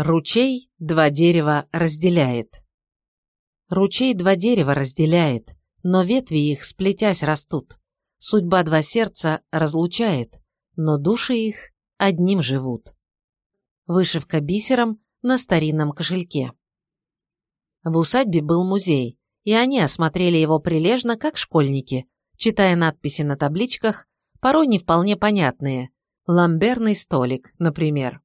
Ручей два дерева разделяет. Ручей два дерева разделяет, но ветви их, сплетясь, растут. Судьба два сердца разлучает, но души их одним живут. Вышивка бисером на старинном кошельке. В усадьбе был музей, и они осмотрели его прилежно, как школьники, читая надписи на табличках, порой не вполне понятные. Ламберный столик, например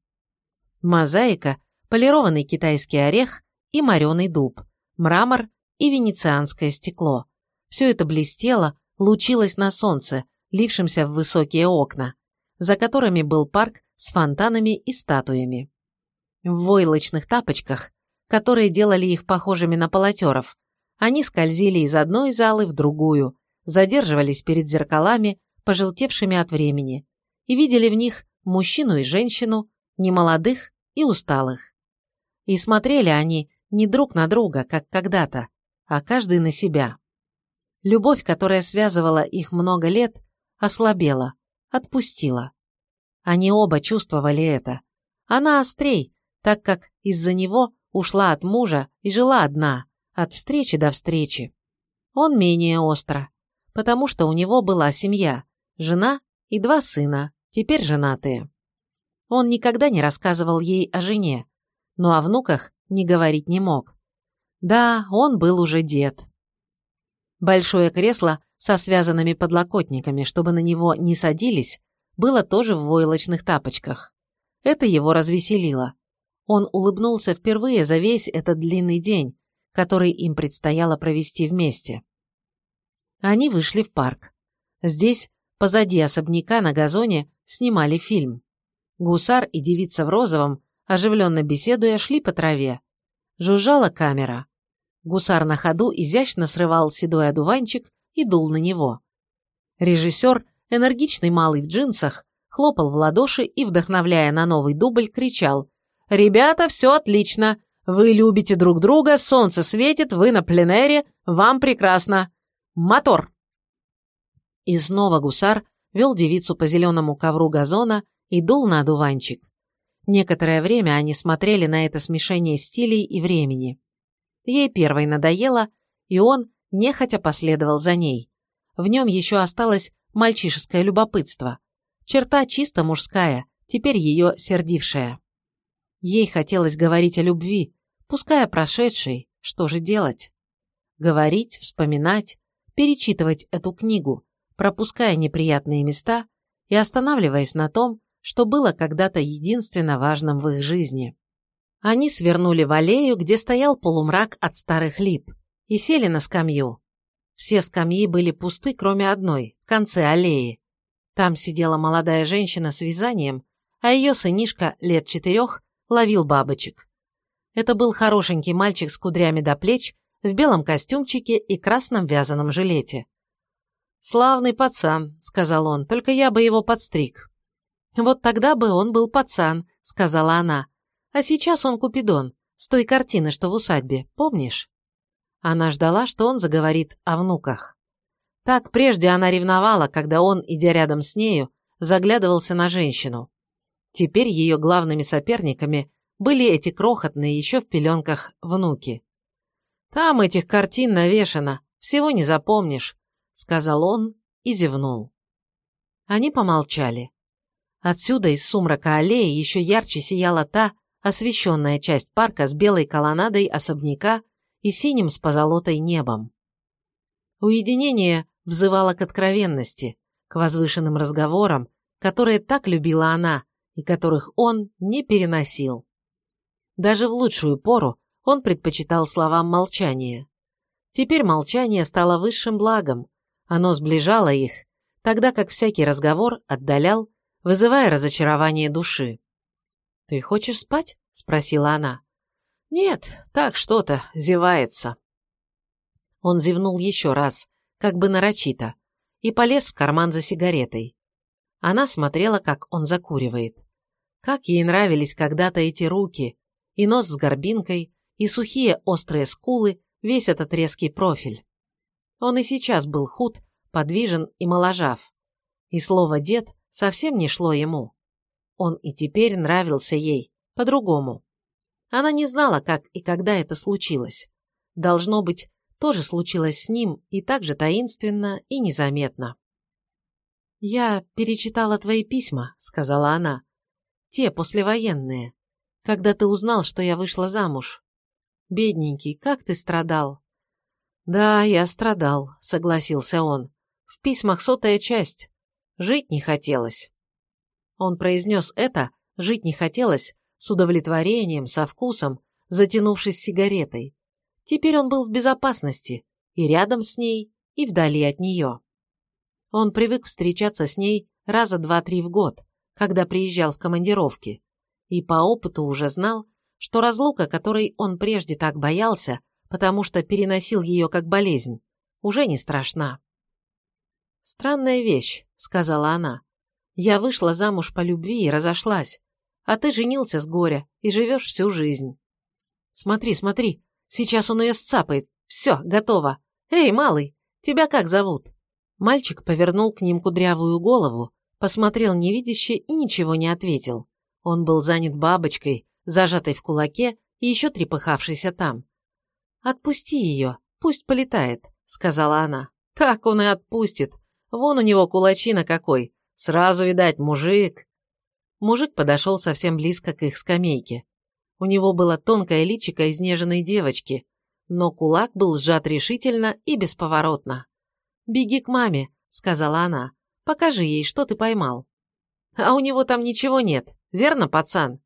мозаика, полированный китайский орех и мореный дуб, мрамор и венецианское стекло. Все это блестело, лучилось на солнце, лившемся в высокие окна, за которыми был парк с фонтанами и статуями. В войлочных тапочках, которые делали их похожими на полотеров, они скользили из одной залы в другую, задерживались перед зеркалами, пожелтевшими от времени, и видели в них мужчину и женщину, немолодых и усталых. И смотрели они не друг на друга, как когда-то, а каждый на себя. Любовь, которая связывала их много лет, ослабела, отпустила. Они оба чувствовали это. Она острей, так как из-за него ушла от мужа и жила одна, от встречи до встречи. Он менее остро, потому что у него была семья, жена и два сына, теперь женатые. Он никогда не рассказывал ей о жене, но о внуках не говорить не мог. Да, он был уже дед. Большое кресло со связанными подлокотниками, чтобы на него не садились, было тоже в войлочных тапочках. Это его развеселило. Он улыбнулся впервые за весь этот длинный день, который им предстояло провести вместе. Они вышли в парк. Здесь, позади особняка на газоне, снимали фильм. Гусар и девица в розовом, оживленно беседуя, шли по траве. Жужжала камера. Гусар на ходу изящно срывал седой одуванчик и дул на него. Режиссер, энергичный малый в джинсах, хлопал в ладоши и, вдохновляя на новый дубль, кричал «Ребята, все отлично! Вы любите друг друга, солнце светит, вы на пленэре, вам прекрасно! Мотор!» И снова гусар вел девицу по зеленому ковру газона, и дул на одуванчик. Некоторое время они смотрели на это смешение стилей и времени. Ей первой надоело, и он нехотя последовал за ней. В нем еще осталось мальчишеское любопытство. Черта чисто мужская, теперь ее сердившая. Ей хотелось говорить о любви, пускай о прошедшей, что же делать? Говорить, вспоминать, перечитывать эту книгу, пропуская неприятные места и останавливаясь на том, что было когда-то единственно важным в их жизни. Они свернули в аллею, где стоял полумрак от старых лип, и сели на скамью. Все скамьи были пусты, кроме одной, в конце аллеи. Там сидела молодая женщина с вязанием, а ее сынишка, лет четырех, ловил бабочек. Это был хорошенький мальчик с кудрями до плеч, в белом костюмчике и красном вязаном жилете. «Славный пацан», — сказал он, — «только я бы его подстриг». «Вот тогда бы он был пацан», — сказала она. «А сейчас он Купидон, с той картины, что в усадьбе, помнишь?» Она ждала, что он заговорит о внуках. Так прежде она ревновала, когда он, идя рядом с нею, заглядывался на женщину. Теперь ее главными соперниками были эти крохотные еще в пеленках внуки. «Там этих картин навешано, всего не запомнишь», — сказал он и зевнул. Они помолчали. Отсюда из сумрака аллеи еще ярче сияла та освещенная часть парка с белой колоннадой особняка и синим с позолотой небом. Уединение взывало к откровенности, к возвышенным разговорам, которые так любила она и которых он не переносил. Даже в лучшую пору он предпочитал словам молчания. Теперь молчание стало высшим благом, оно сближало их, тогда как всякий разговор отдалял вызывая разочарование души. «Ты хочешь спать?» – спросила она. «Нет, так что-то, зевается». Он зевнул еще раз, как бы нарочито, и полез в карман за сигаретой. Она смотрела, как он закуривает. Как ей нравились когда-то эти руки, и нос с горбинкой, и сухие острые скулы, весь этот резкий профиль. Он и сейчас был худ, подвижен и моложав. И слово «дед» совсем не шло ему. Он и теперь нравился ей, по-другому. Она не знала, как и когда это случилось. Должно быть, тоже случилось с ним и так же таинственно и незаметно. «Я перечитала твои письма», — сказала она. «Те послевоенные, когда ты узнал, что я вышла замуж. Бедненький, как ты страдал!» «Да, я страдал», — согласился он. «В письмах сотая часть. Жить не хотелось». Он произнес это, жить не хотелось, с удовлетворением, со вкусом, затянувшись сигаретой. Теперь он был в безопасности, и рядом с ней, и вдали от нее. Он привык встречаться с ней раза два-три в год, когда приезжал в командировки, и по опыту уже знал, что разлука, которой он прежде так боялся, потому что переносил ее как болезнь, уже не страшна. «Странная вещь», — сказала она. «Я вышла замуж по любви и разошлась, а ты женился с горя и живешь всю жизнь. Смотри, смотри, сейчас он ее сцапает. Все, готово. Эй, малый, тебя как зовут? Мальчик повернул к ним кудрявую голову, посмотрел невидяще и ничего не ответил. Он был занят бабочкой, зажатой в кулаке и еще трепыхавшейся там. «Отпусти ее, пусть полетает», — сказала она. «Так он и отпустит. Вон у него кулачина какой. Сразу, видать, мужик». Мужик подошел совсем близко к их скамейке. У него было тонкое личико изнеженной девочки, но кулак был сжат решительно и бесповоротно. «Беги к маме», — сказала она. «Покажи ей, что ты поймал». «А у него там ничего нет, верно, пацан?»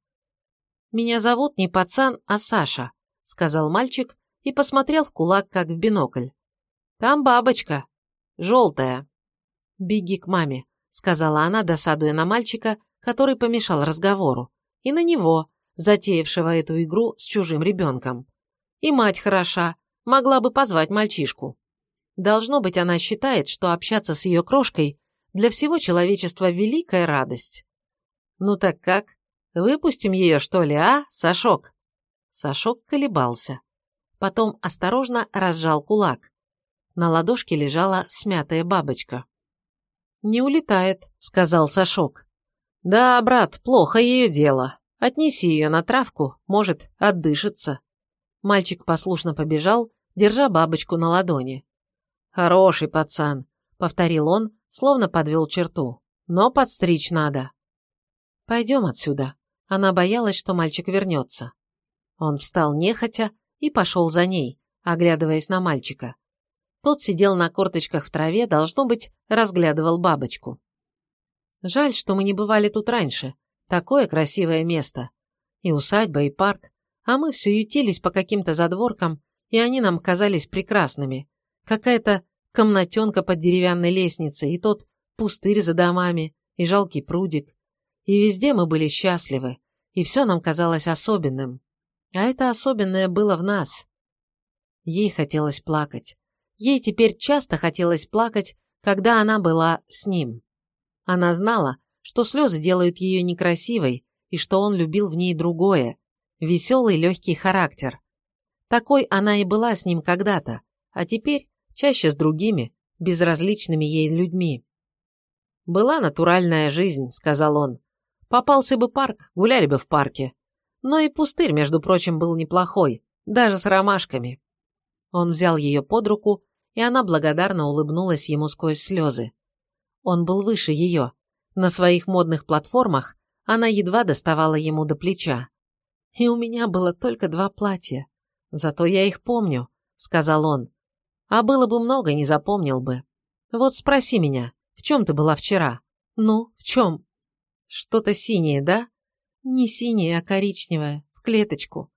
«Меня зовут не пацан, а Саша», — сказал мальчик и посмотрел в кулак, как в бинокль. «Там бабочка. Желтая». «Беги к маме», — сказала она, досадуя на мальчика, который помешал разговору, и на него, затеявшего эту игру с чужим ребенком. И мать хороша, могла бы позвать мальчишку. Должно быть, она считает, что общаться с ее крошкой для всего человечества великая радость. Ну так как? Выпустим ее, что ли, а, Сашок? Сашок колебался. Потом осторожно разжал кулак. На ладошке лежала смятая бабочка. «Не улетает», — сказал Сашок. «Да, брат, плохо ее дело. Отнеси ее на травку, может, отдышится». Мальчик послушно побежал, держа бабочку на ладони. «Хороший пацан», — повторил он, словно подвел черту. «Но подстричь надо». «Пойдем отсюда». Она боялась, что мальчик вернется. Он встал нехотя и пошел за ней, оглядываясь на мальчика. Тот сидел на корточках в траве, должно быть, разглядывал бабочку. Жаль, что мы не бывали тут раньше. Такое красивое место. И усадьба, и парк. А мы все ютились по каким-то задворкам, и они нам казались прекрасными. Какая-то комнатенка под деревянной лестницей, и тот пустырь за домами, и жалкий прудик. И везде мы были счастливы, и все нам казалось особенным. А это особенное было в нас. Ей хотелось плакать. Ей теперь часто хотелось плакать, когда она была с ним. Она знала, что слезы делают ее некрасивой и что он любил в ней другое, веселый легкий характер. Такой она и была с ним когда-то, а теперь чаще с другими, безразличными ей людьми. «Была натуральная жизнь», — сказал он. «Попался бы парк, гуляли бы в парке. Но и пустырь, между прочим, был неплохой, даже с ромашками». Он взял ее под руку, и она благодарно улыбнулась ему сквозь слезы. Он был выше ее. На своих модных платформах она едва доставала ему до плеча. И у меня было только два платья. Зато я их помню, сказал он. А было бы много, не запомнил бы. Вот спроси меня, в чем ты была вчера? Ну, в чем? Что-то синее, да? Не синее, а коричневое, в клеточку.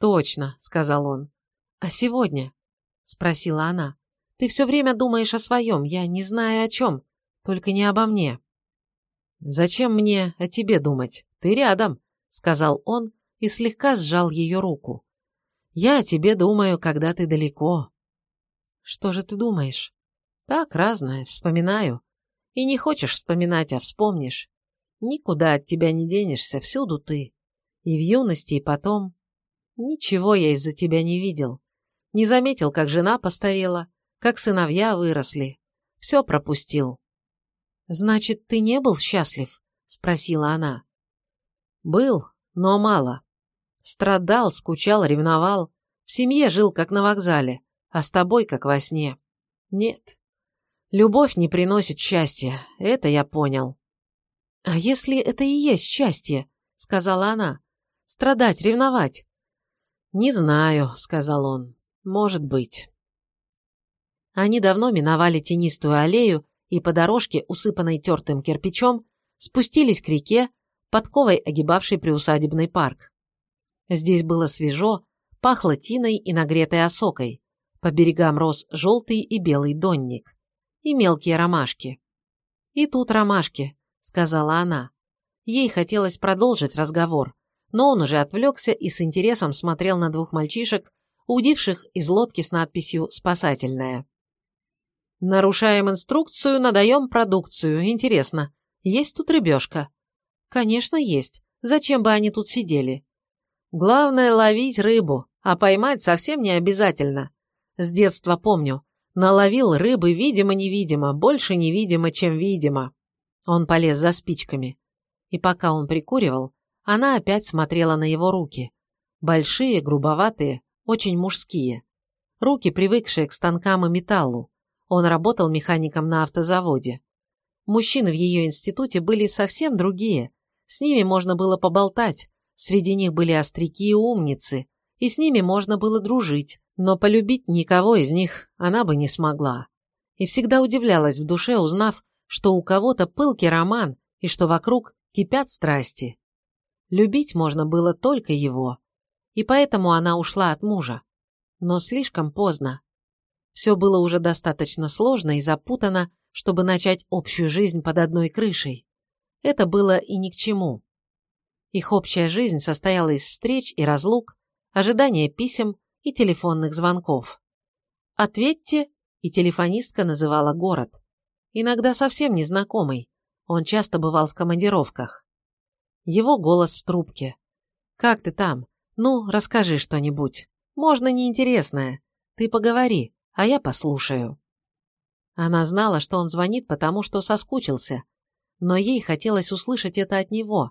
Точно, сказал он. А сегодня? Спросила она. Ты все время думаешь о своем, я не знаю о чем. Только не обо мне. «Зачем мне о тебе думать? Ты рядом», — сказал он и слегка сжал ее руку. «Я о тебе думаю, когда ты далеко». «Что же ты думаешь?» «Так, разное, вспоминаю. И не хочешь вспоминать, а вспомнишь. Никуда от тебя не денешься, всюду ты. И в юности, и потом. Ничего я из-за тебя не видел. Не заметил, как жена постарела, как сыновья выросли. Все пропустил. «Значит, ты не был счастлив?» – спросила она. «Был, но мало. Страдал, скучал, ревновал. В семье жил, как на вокзале, а с тобой, как во сне. Нет. Любовь не приносит счастья, это я понял. «А если это и есть счастье?» — сказала она. «Страдать, ревновать?» «Не знаю», — сказал он. «Может быть». Они давно миновали тенистую аллею и по дорожке, усыпанной тертым кирпичом, спустились к реке, подковой огибавшей приусадебный парк. Здесь было свежо, пахло тиной и нагретой осокой. По берегам рос желтый и белый донник. И мелкие ромашки. И тут ромашки, сказала она. Ей хотелось продолжить разговор, но он уже отвлекся и с интересом смотрел на двух мальчишек, удивших из лодки с надписью «Спасательная». «Нарушаем инструкцию, надаем продукцию. Интересно, есть тут рыбешка?» «Конечно, есть. Зачем бы они тут сидели?» «Главное — ловить рыбу, а поймать совсем не обязательно. С детства помню. Наловил рыбы видимо-невидимо, больше невидимо, чем видимо. Он полез за спичками. И пока он прикуривал, она опять смотрела на его руки. Большие, грубоватые, очень мужские. Руки, привыкшие к станкам и металлу. Он работал механиком на автозаводе. Мужчины в ее институте были совсем другие. С ними можно было поболтать. Среди них были остряки и умницы. И с ними можно было дружить. Но полюбить никого из них она бы не смогла. И всегда удивлялась в душе, узнав, что у кого-то пылкий роман и что вокруг кипят страсти. Любить можно было только его, и поэтому она ушла от мужа. Но слишком поздно. Все было уже достаточно сложно и запутано, чтобы начать общую жизнь под одной крышей. Это было и ни к чему. Их общая жизнь состояла из встреч и разлук, ожидания писем и телефонных звонков. «Ответьте», и телефонистка называла город иногда совсем незнакомый. Он часто бывал в командировках. Его голос в трубке. «Как ты там? Ну, расскажи что-нибудь. Можно неинтересное. Ты поговори, а я послушаю». Она знала, что он звонит, потому что соскучился. Но ей хотелось услышать это от него.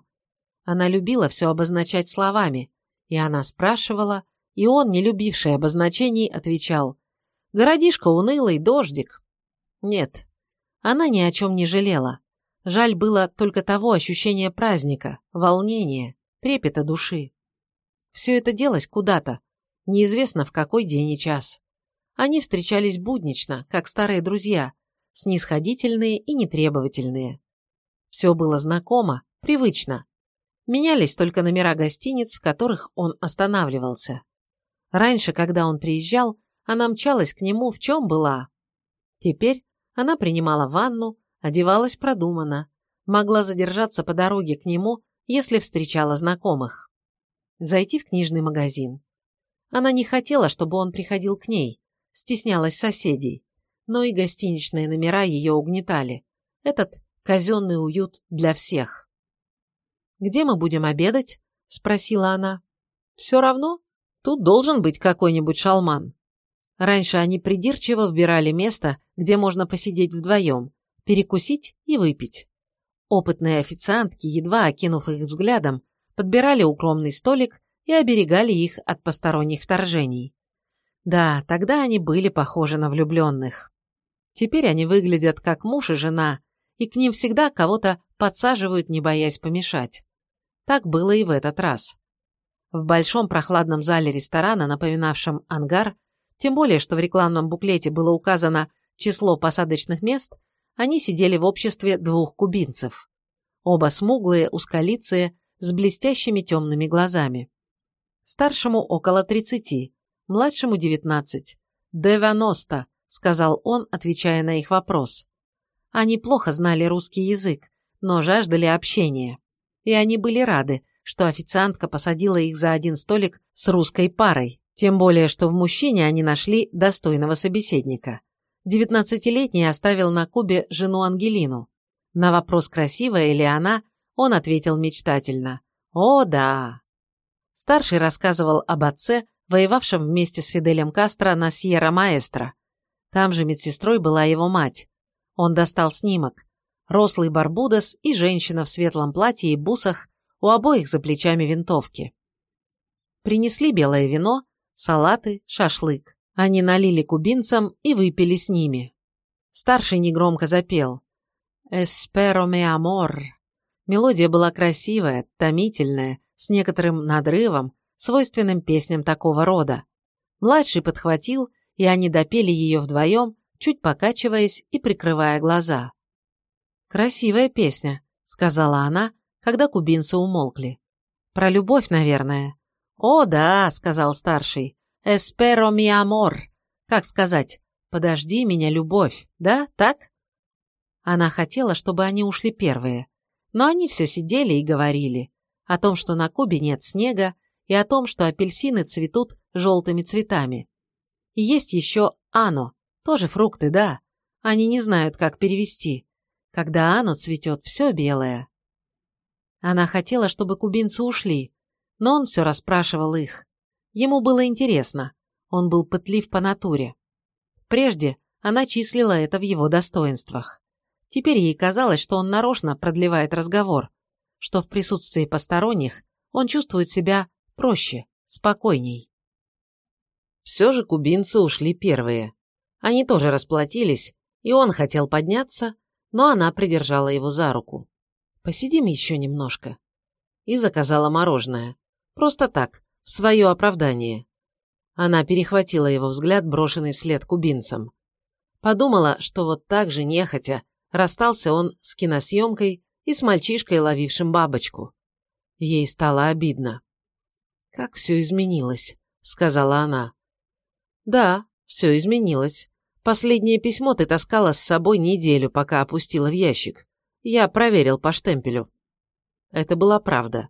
Она любила все обозначать словами, и она спрашивала, и он, не любивший обозначений, отвечал «Городишко унылый, дождик». Нет, она ни о чем не жалела. Жаль было только того ощущения праздника, волнения, трепета души. Все это делось куда-то, неизвестно в какой день и час. Они встречались буднично, как старые друзья, снисходительные и нетребовательные. Все было знакомо, привычно. Менялись только номера гостиниц, в которых он останавливался. Раньше, когда он приезжал, она мчалась к нему в чем была. Теперь она принимала ванну, одевалась продуманно, могла задержаться по дороге к нему, если встречала знакомых. Зайти в книжный магазин. Она не хотела, чтобы он приходил к ней, стеснялась соседей, но и гостиничные номера ее угнетали. Этот казенный уют для всех. «Где мы будем обедать?» – спросила она. «Все равно. Тут должен быть какой-нибудь шалман». Раньше они придирчиво выбирали место, где можно посидеть вдвоем, перекусить и выпить. Опытные официантки, едва окинув их взглядом, подбирали укромный столик и оберегали их от посторонних вторжений. Да, тогда они были похожи на влюбленных. Теперь они выглядят как муж и жена, и к ним всегда кого-то подсаживают, не боясь помешать. Так было и в этот раз. В большом прохладном зале ресторана, напоминавшем ангар, тем более, что в рекламном буклете было указано число посадочных мест, они сидели в обществе двух кубинцев. Оба смуглые, узколицые, с блестящими темными глазами. Старшему около тридцати, младшему девятнадцать. «Девяносто», — сказал он, отвечая на их вопрос. Они плохо знали русский язык, но жаждали общения. И они были рады, что официантка посадила их за один столик с русской парой, тем более, что в мужчине они нашли достойного собеседника. Девятнадцатилетний оставил на Кубе жену Ангелину. На вопрос, красивая ли она, он ответил мечтательно. «О, да!» Старший рассказывал об отце, воевавшем вместе с Фиделем Кастро на Сьерра-Маэстро. Там же медсестрой была его мать. Он достал снимок. Рослый Барбудос и женщина в светлом платье и бусах, у обоих за плечами винтовки. Принесли белое вино, салаты, шашлык. Они налили кубинцам и выпили с ними. Старший негромко запел. «Эсперо ме амор». Мелодия была красивая, томительная, с некоторым надрывом, свойственным песням такого рода. Младший подхватил, и они допели ее вдвоем, чуть покачиваясь и прикрывая глаза. «Красивая песня», — сказала она, когда кубинцы умолкли. «Про любовь, наверное». «О, да», — сказал старший. «Эсперо ми амор». Как сказать? «Подожди меня, любовь», да, так? Она хотела, чтобы они ушли первые, но они все сидели и говорили о том, что на Кубе нет снега, и о том, что апельсины цветут желтыми цветами. И есть еще ано, тоже фрукты, да. Они не знают, как перевести. Когда ано цветет, все белое. Она хотела, чтобы кубинцы ушли, но он все расспрашивал их. Ему было интересно. Он был пытлив по натуре. Прежде она числила это в его достоинствах. Теперь ей казалось, что он нарочно продлевает разговор, что в присутствии посторонних он чувствует себя проще, спокойней. Все же кубинцы ушли первые. Они тоже расплатились, и он хотел подняться, но она придержала его за руку. «Посидим еще немножко». И заказала мороженое. Просто так, в свое оправдание. Она перехватила его взгляд, брошенный вслед кубинцам. Подумала, что вот так же нехотя расстался он с киносъемкой и с мальчишкой, ловившим бабочку. Ей стало обидно. «Как все изменилось», — сказала она. «Да, все изменилось. Последнее письмо ты таскала с собой неделю, пока опустила в ящик. Я проверил по штемпелю». Это была правда.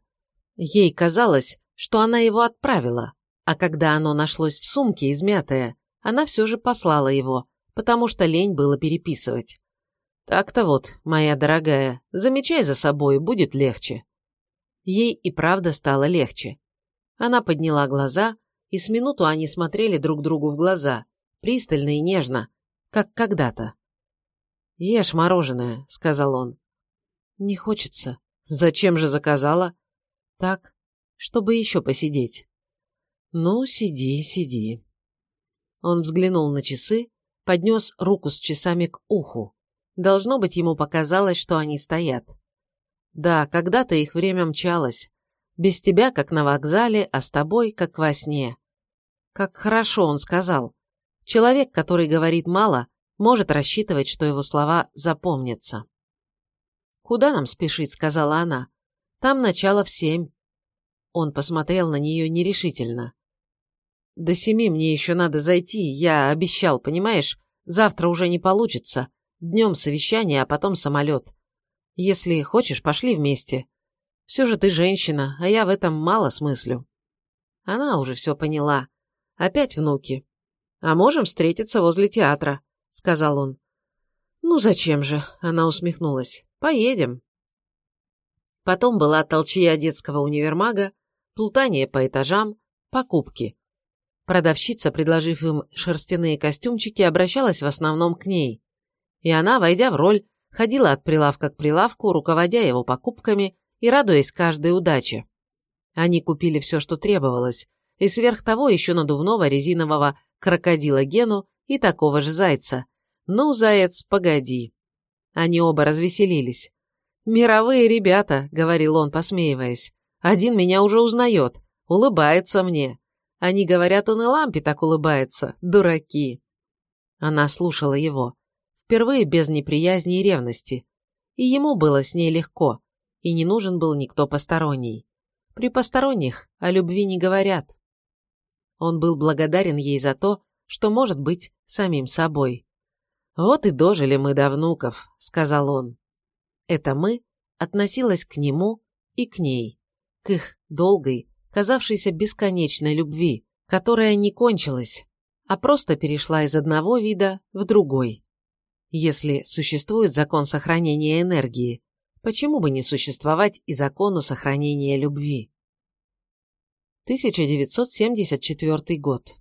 Ей казалось, что она его отправила, а когда оно нашлось в сумке, измятое, она все же послала его, потому что лень было переписывать. «Так-то вот, моя дорогая, замечай за собой, будет легче». Ей и правда стало легче. Она подняла глаза, и с минуту они смотрели друг другу в глаза, пристально и нежно, как когда-то. «Ешь мороженое», — сказал он. «Не хочется. Зачем же заказала?» «Так, чтобы еще посидеть». «Ну, сиди, сиди». Он взглянул на часы, поднес руку с часами к уху. Должно быть, ему показалось, что они стоят. Да, когда-то их время мчалось. Без тебя, как на вокзале, а с тобой, как во сне. Как хорошо он сказал. Человек, который говорит мало, может рассчитывать, что его слова запомнятся. «Куда нам спешить?» — сказала она. «Там начало в семь». Он посмотрел на нее нерешительно. «До семи мне еще надо зайти, я обещал, понимаешь? Завтра уже не получится. Днем совещание, а потом самолет. Если хочешь, пошли вместе. Все же ты женщина, а я в этом мало смыслю». Она уже все поняла. Опять внуки. «А можем встретиться возле театра», — сказал он. «Ну зачем же?» — она усмехнулась. «Поедем». Потом была толчья детского универмага, плутание по этажам, покупки. Продавщица, предложив им шерстяные костюмчики, обращалась в основном к ней. И она, войдя в роль, ходила от прилавка к прилавку, руководя его покупками и радуясь каждой удаче. Они купили все, что требовалось, и сверх того еще надувного резинового крокодила Гену и такого же зайца. «Ну, заяц, погоди». Они оба развеселились. «Мировые ребята», — говорил он, посмеиваясь. «Один меня уже узнает, улыбается мне. Они говорят, он и лампе так улыбается, дураки». Она слушала его, впервые без неприязни и ревности. И ему было с ней легко, и не нужен был никто посторонний. При посторонних о любви не говорят. Он был благодарен ей за то, что может быть самим собой. «Вот и дожили мы до внуков», — сказал он. Это «мы» относилось к нему и к ней, к их долгой, казавшейся бесконечной любви, которая не кончилась, а просто перешла из одного вида в другой. Если существует закон сохранения энергии, почему бы не существовать и закону сохранения любви? 1974 год.